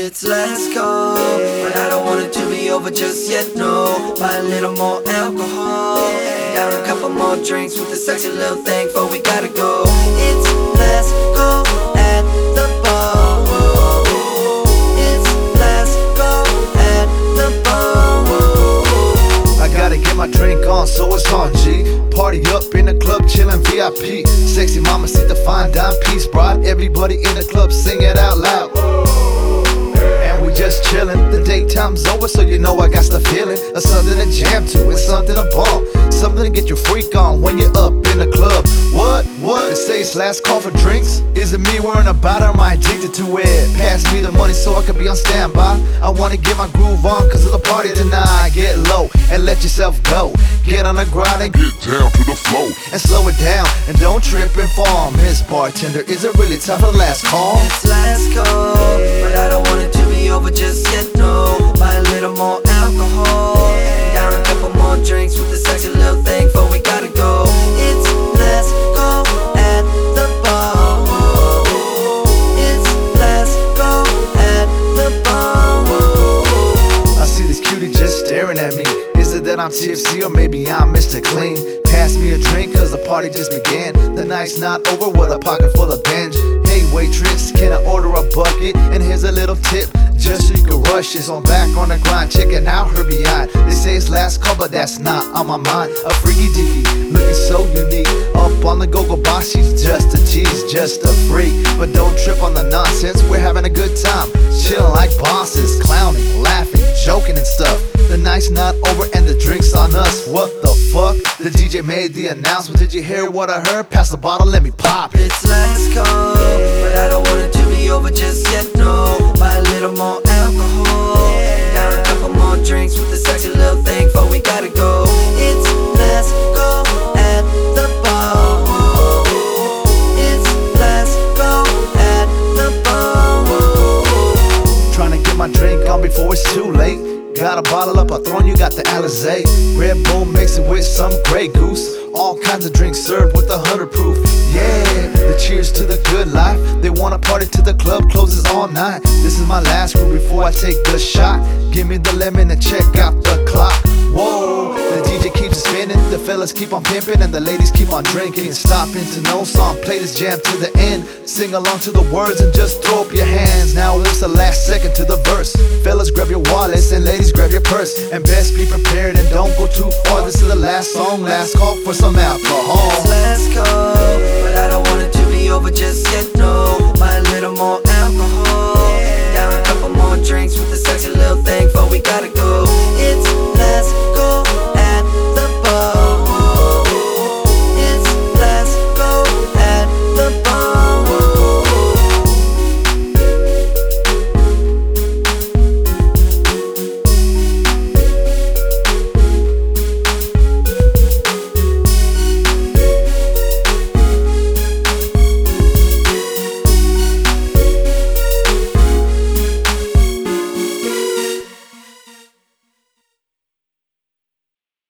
It's last call, but I don't want it to be over just yet. No, buy a little more alcohol, got a couple more drinks with a sexy little thing before we gotta go. It's last call at the bar. It's last call at the bar. I gotta get my drink on, so it's on G. Party up in the club, chillin' VIP. Sexy mama, see the fine dime piece. Brought everybody in the club, sing it out loud. And we just chillin'. The daytime's over, so you know I got the feeling. Of something to jam to, it's something to bump. Something to get your freak on when you're up in the club. What? What? They say it's last call for drinks. Is it me worrying about it? Am I addicted to it? Pass me the money so I can be on standby. I wanna get my groove on, cause of the party tonight. Get low and let yourself go. Get on the grind and Get down to the flow. and slow it down and don't trip and fall. Miss Bartender, is it really time for last call? It's last call, but I don't want I'm TFC or maybe I'm Mr. Clean? Pass me a drink cause the party just began. The night's not over with a pocket full of binge. Hey waitress, can I order a bucket? And here's a little tip, just so you can rush this. I'm back on the grind, checking out her behind. They say it's last call, but that's not on my mind. A freaky deaky, looking so unique. Up on the go-go box, she's just a tease, just a freak. But don't trip on the nonsense, we're having a good time. Chilling like bosses, clowning, laughing, joking and stuff. The night's not over and the drink's on us. What the fuck? The DJ made the announcement. Did you hear what I heard? Pass the bottle, let me pop it. It's last call, but I don't want it to be over just yet. No, buy a little more alcohol, down a couple more drinks with a sexy little thing before we gotta go. It's last call at the bar. It's last call at the bar. Trying to get my drink on before it's too late. Got a bottle up, I thrown you got the Alizé. Red Bull it with some Grey Goose. All kinds of drinks served with a hundred proof. Yeah, the cheers to the good life. They wanna party till the club closes all night. This is my last brew before I take the shot. Give me the lemon and check out the clock. Whoa, fellas keep on pimping and the ladies keep on drinking. Stopping to no song, play this jam to the end. Sing along to the words and just throw up your hands. Now it's the last second to the verse. Fellas, grab your wallets and ladies, grab your purse. And best be prepared and don't go too far. This is the last song, last call for some alcohol. Last call, but I don't want it to be over just yet. No, buy a little more alcohol. Down a couple more drinks with a sexy little thing, but we gotta go.